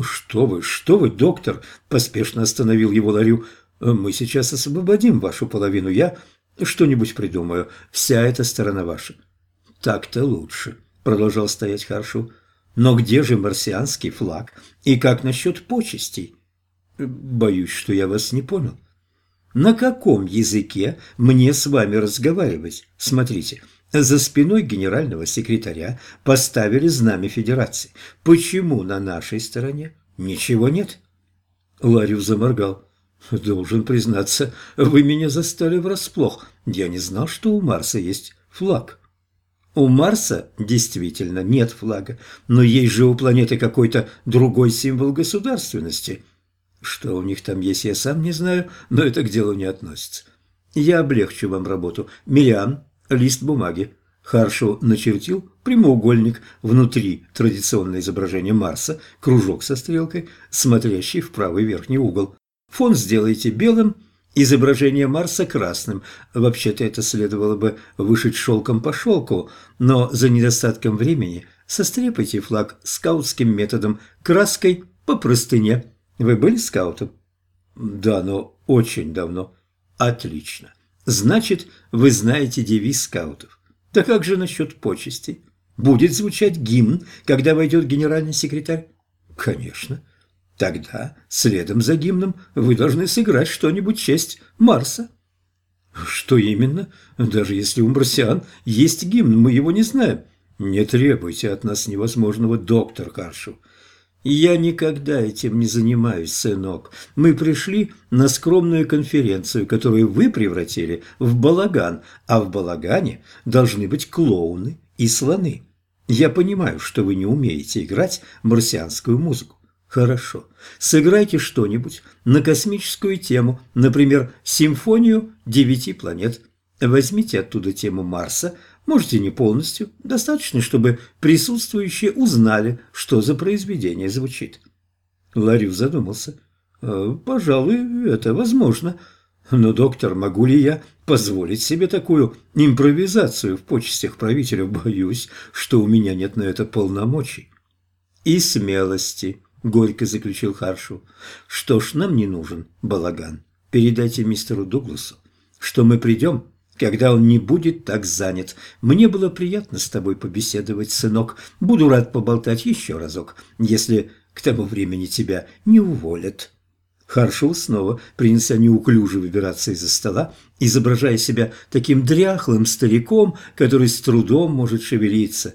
«Что вы, что вы, доктор?» – поспешно остановил его Ларю. «Мы сейчас освободим вашу половину. Я что-нибудь придумаю. Вся эта сторона ваша». «Так-то лучше», – продолжал стоять Харшу. «Но где же марсианский флаг? И как насчет почестей?» «Боюсь, что я вас не понял». «На каком языке мне с вами разговаривать? Смотрите». За спиной генерального секретаря поставили знамя Федерации. Почему на нашей стороне ничего нет? Ларю заморгал. «Должен признаться, вы меня застали врасплох. Я не знал, что у Марса есть флаг». У Марса действительно нет флага, но есть же у планеты какой-то другой символ государственности. Что у них там есть, я сам не знаю, но это к делу не относится. Я облегчу вам работу. Миллиан, лист бумаги. Харшоу начертил прямоугольник внутри традиционное изображение Марса, кружок со стрелкой, смотрящий в правый верхний угол. Фон сделайте белым, изображение Марса красным. Вообще-то это следовало бы вышить шелком по шелку, но за недостатком времени сострепайте флаг скаутским методом, краской по простыне. Вы были скаутом? Да, но очень давно. Отлично. Значит, вы знаете девиз скаутов. Да как же насчет почестей? Будет звучать гимн, когда войдет генеральный секретарь? Конечно. Тогда, следом за гимном, вы должны сыграть что-нибудь честь Марса. Что именно? Даже если у марсиан есть гимн, мы его не знаем. Не требуйте от нас невозможного, доктор Каршу. «Я никогда этим не занимаюсь, сынок. Мы пришли на скромную конференцию, которую вы превратили в балаган, а в балагане должны быть клоуны и слоны. Я понимаю, что вы не умеете играть марсианскую музыку. Хорошо, сыграйте что-нибудь на космическую тему, например, симфонию девяти планет. Возьмите оттуда тему Марса, Можете не полностью, достаточно, чтобы присутствующие узнали, что за произведение звучит. Ларю задумался. «Э, «Пожалуй, это возможно. Но, доктор, могу ли я позволить себе такую импровизацию в почестях правителя? Боюсь, что у меня нет на это полномочий». «И смелости», — горько заключил Харшу. «Что ж, нам не нужен балаган. Передайте мистеру Дугласу, что мы придем когда он не будет так занят. Мне было приятно с тобой побеседовать, сынок. Буду рад поболтать еще разок, если к тому времени тебя не уволят». Харшоу снова принялся неуклюже выбираться из-за стола, изображая себя таким дряхлым стариком, который с трудом может шевелиться.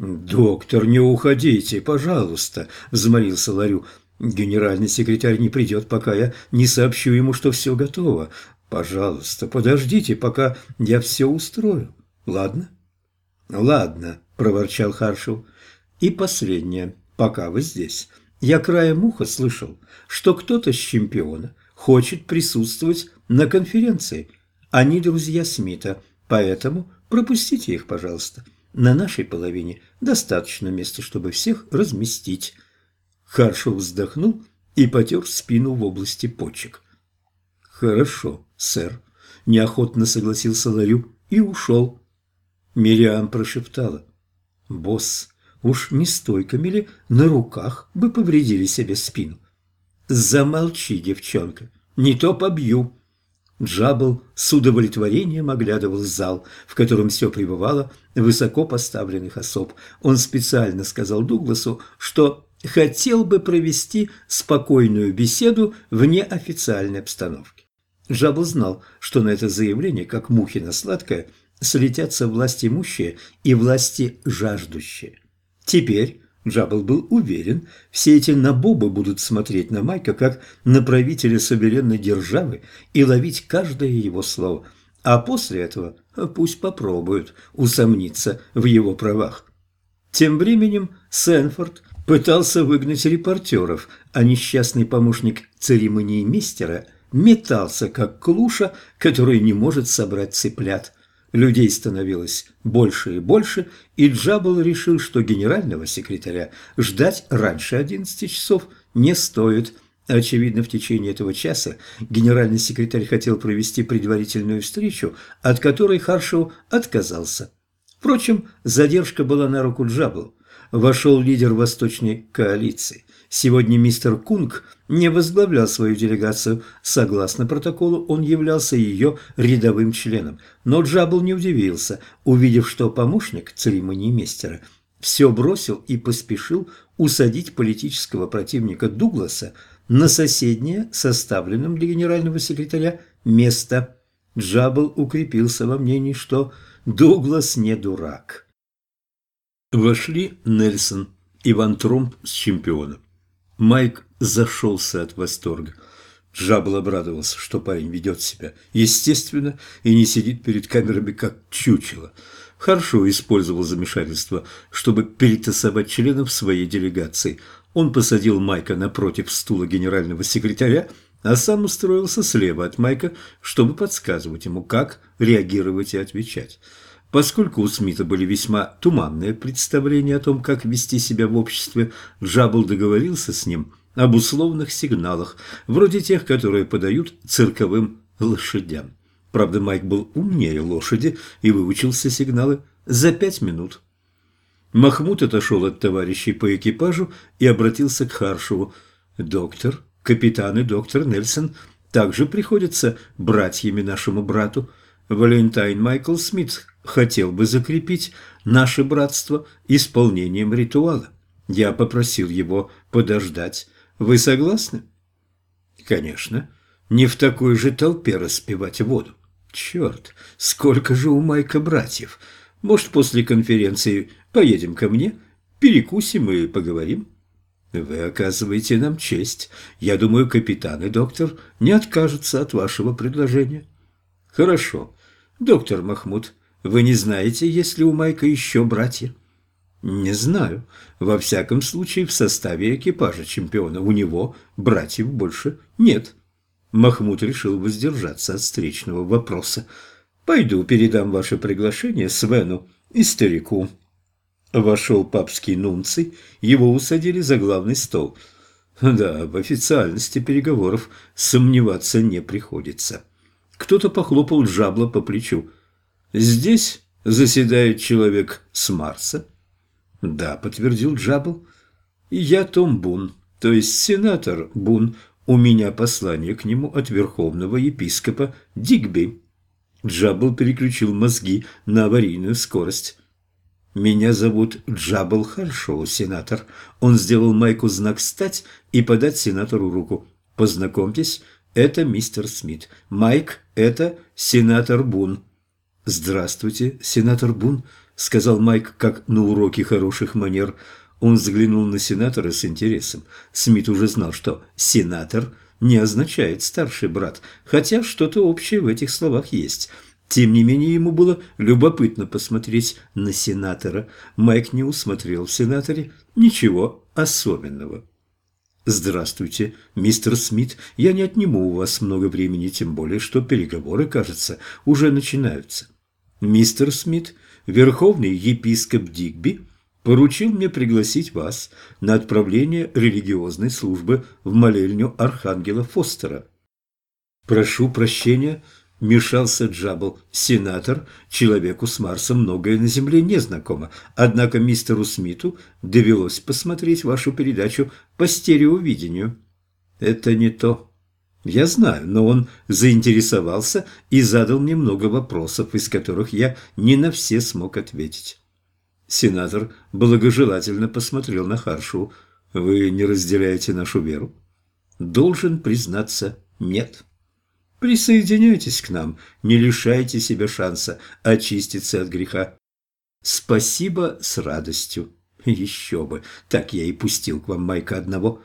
«Доктор, не уходите, пожалуйста», – взмолился Ларю. «Генеральный секретарь не придет, пока я не сообщу ему, что все готово. Пожалуйста, подождите, пока я все устрою. Ладно? Ладно, проворчал Харшел. И последнее, пока вы здесь. Я краем уха слышал, что кто-то с чемпиона хочет присутствовать на конференции. Они друзья Смита, поэтому пропустите их, пожалуйста. На нашей половине достаточно места, чтобы всех разместить. Харшел вздохнул и потер спину в области почек. «Хорошо, сэр», – неохотно согласился Ларю и ушел. Мириам прошептала. «Босс, уж не стойками ли на руках бы повредили себе спину?» «Замолчи, девчонка, не то побью». Джабл с удовлетворением оглядывал зал, в котором все пребывало высоко поставленных особ. Он специально сказал Дугласу, что хотел бы провести спокойную беседу в неофициальной обстановке. Жаба знал, что на это заявление, как мухи на сладкое, слетятся власти имущие и власти жаждущие. Теперь Джабл был уверен, все эти набобы будут смотреть на Майка как на правителя суверенной державы и ловить каждое его слово, а после этого пусть попробуют усомниться в его правах. Тем временем Сенфорд пытался выгнать репортеров, а несчастный помощник церемонии мистера – метался, как клуша, который не может собрать цыплят. Людей становилось больше и больше, и Джабл решил, что генерального секретаря ждать раньше 11 часов не стоит. Очевидно, в течение этого часа генеральный секретарь хотел провести предварительную встречу, от которой Харшоу отказался. Впрочем, задержка была на руку Джаблу. вошел лидер Восточной коалиции. Сегодня мистер Кунг не возглавлял свою делегацию. Согласно протоколу, он являлся ее рядовым членом. Но Джабл не удивился, увидев, что помощник церемониймейстера все бросил и поспешил усадить политического противника Дугласа на соседнее, составленном для генерального секретаря, место. Джабл укрепился во мнении, что Дуглас не дурак. Вошли Нельсон и Ван Тромп с чемпионом. Майк зашелся от восторга. Джабл обрадовался, что парень ведет себя естественно и не сидит перед камерами как чучело. Хорошо использовал замешательство, чтобы перетасовать членов своей делегации. Он посадил Майка напротив стула генерального секретаря, а сам устроился слева от Майка, чтобы подсказывать ему, как реагировать и отвечать. Поскольку у Смита были весьма туманные представления о том, как вести себя в обществе, Джабл договорился с ним об условных сигналах, вроде тех, которые подают цирковым лошадям. Правда, Майк был умнее лошади и выучился сигналы за пять минут. Махмуд отошел от товарищей по экипажу и обратился к Харшеву. «Доктор, капитан и доктор Нельсон также приходятся братьями нашему брату. Валентайн Майкл Смит хотел бы закрепить наше братство исполнением ритуала. Я попросил его подождать. Вы согласны? Конечно. Не в такой же толпе распивать воду. Черт, сколько же у Майка братьев. Может, после конференции поедем ко мне, перекусим и поговорим? Вы оказываете нам честь. Я думаю, капитан и доктор не откажутся от вашего предложения. Хорошо. Доктор Махмуд, вы не знаете, есть ли у Майка еще братья? Не знаю. Во всяком случае, в составе экипажа чемпиона у него братьев больше нет. Махмуд решил воздержаться от встречного вопроса. Пойду передам ваше приглашение Свену и старику. Вошел папский нунций, его усадили за главный стол. Да, в официальности переговоров сомневаться не приходится. Кто-то похлопал Джабла по плечу. Здесь заседает человек с Марса? Да, подтвердил Джабл. Я Том Бун, то есть сенатор Бун. У меня послание к нему от верховного епископа Дигби. Джабл переключил мозги на аварийную скорость. «Меня зовут Джабл Харшоу, сенатор». Он сделал Майку знак «Встать» и подать сенатору руку. «Познакомьтесь, это мистер Смит. Майк – это сенатор Бун». «Здравствуйте, сенатор Бун», – сказал Майк, как на уроке хороших манер. Он взглянул на сенатора с интересом. Смит уже знал, что «сенатор» не означает «старший брат», хотя что-то общее в этих словах есть. Тем не менее, ему было любопытно посмотреть на сенатора. Майк не усмотрел в сенаторе ничего особенного. «Здравствуйте, мистер Смит. Я не отниму у вас много времени, тем более, что переговоры, кажется, уже начинаются. Мистер Смит, верховный епископ Дигби, поручил мне пригласить вас на отправление религиозной службы в молельню Архангела Фостера. Прошу прощения, Мешался Джабл. Сенатор, человеку с Марса многое на Земле не знакомо. Однако мистеру Смиту довелось посмотреть вашу передачу по стереовидению. Это не то. Я знаю, но он заинтересовался и задал мне много вопросов, из которых я не на все смог ответить. Сенатор благожелательно посмотрел на Харшу. «Вы не разделяете нашу веру?» «Должен признаться, нет». Присоединяйтесь к нам, не лишайте себя шанса очиститься от греха. Спасибо с радостью. Еще бы, так я и пустил к вам Майка одного.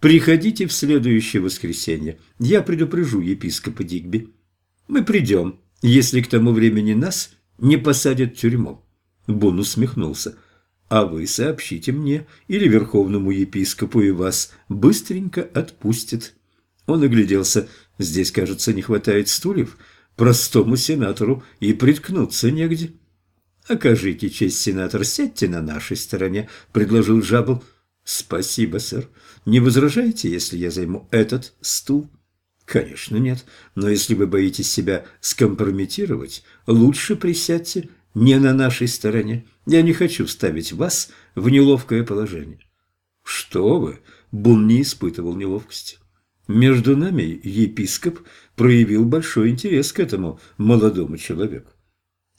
Приходите в следующее воскресенье, я предупрежу епископа Дигби. Мы придем, если к тому времени нас не посадят в тюрьму. Бун усмехнулся. А вы сообщите мне или верховному епископу, и вас быстренько отпустят. Он огляделся. Здесь, кажется, не хватает стульев. Простому сенатору и приткнуться негде. «Окажите честь, сенатор, сядьте на нашей стороне», — предложил Жабл. «Спасибо, сэр. Не возражаете, если я займу этот стул?» «Конечно нет, но если вы боитесь себя скомпрометировать, лучше присядьте не на нашей стороне. Я не хочу ставить вас в неловкое положение». «Что вы?» – Бун не испытывал неловкости. Между нами епископ проявил большой интерес к этому молодому человеку.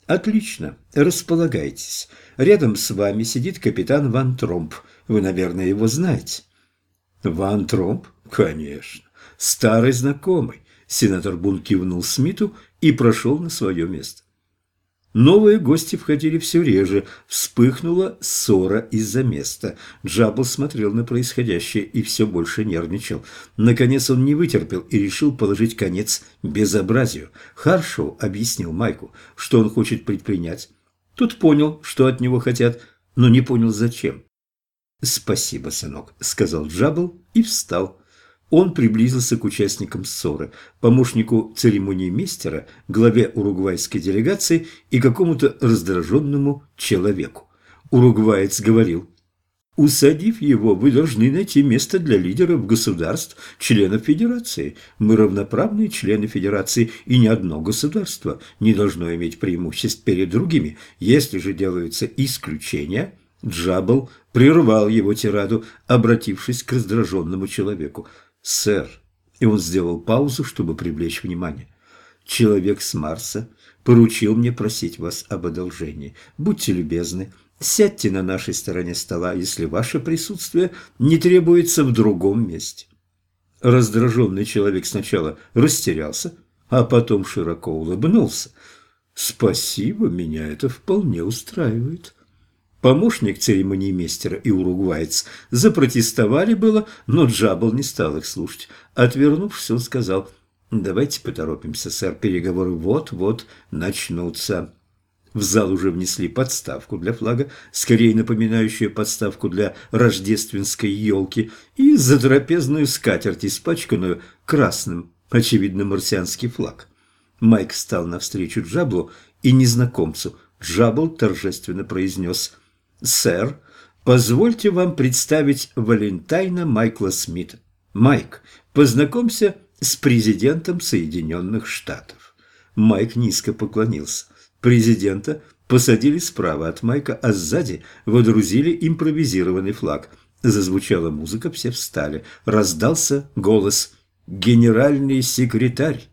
«Отлично, располагайтесь. Рядом с вами сидит капитан Ван Тромп. Вы, наверное, его знаете». «Ван Тромп? Конечно. Старый знакомый». Сенатор Бун кивнул Смиту и прошел на свое место. Новые гости входили все реже, вспыхнула ссора из-за места. Джабл смотрел на происходящее и все больше нервничал. Наконец он не вытерпел и решил положить конец безобразию. Харшоу объяснил Майку, что он хочет предпринять. Тот понял, что от него хотят, но не понял зачем. «Спасибо, сынок», — сказал Джабл и встал. Он приблизился к участникам ссоры, помощнику церемонии мистера, главе уругвайской делегации и какому-то раздраженному человеку. Уругваец говорил, «Усадив его, вы должны найти место для лидеров государств, членов Федерации. Мы равноправные члены Федерации, и ни одно государство не должно иметь преимуществ перед другими. Если же делаются исключения...» Джабл прервал его тираду, обратившись к раздраженному человеку – «Сэр», и он сделал паузу, чтобы привлечь внимание, «человек с Марса поручил мне просить вас об одолжении. Будьте любезны, сядьте на нашей стороне стола, если ваше присутствие не требуется в другом месте». Раздраженный человек сначала растерялся, а потом широко улыбнулся. «Спасибо, меня это вполне устраивает». Помощник церемониймейстера и уругвайец запротестовали было, но Джабл не стал их слушать. Отвернувшись, он сказал, «Давайте поторопимся, сэр, переговоры вот-вот начнутся». В зал уже внесли подставку для флага, скорее напоминающую подставку для рождественской елки, и затрапезную скатерть, испачканную красным, очевидно, марсианский флаг. Майк встал навстречу Джаблу и незнакомцу. Джабл торжественно произнес – «Сэр, позвольте вам представить Валентайна Майкла Смита. Майк, познакомься с президентом Соединенных Штатов». Майк низко поклонился. Президента посадили справа от Майка, а сзади водрузили импровизированный флаг. Зазвучала музыка, все встали. Раздался голос «Генеральный секретарь».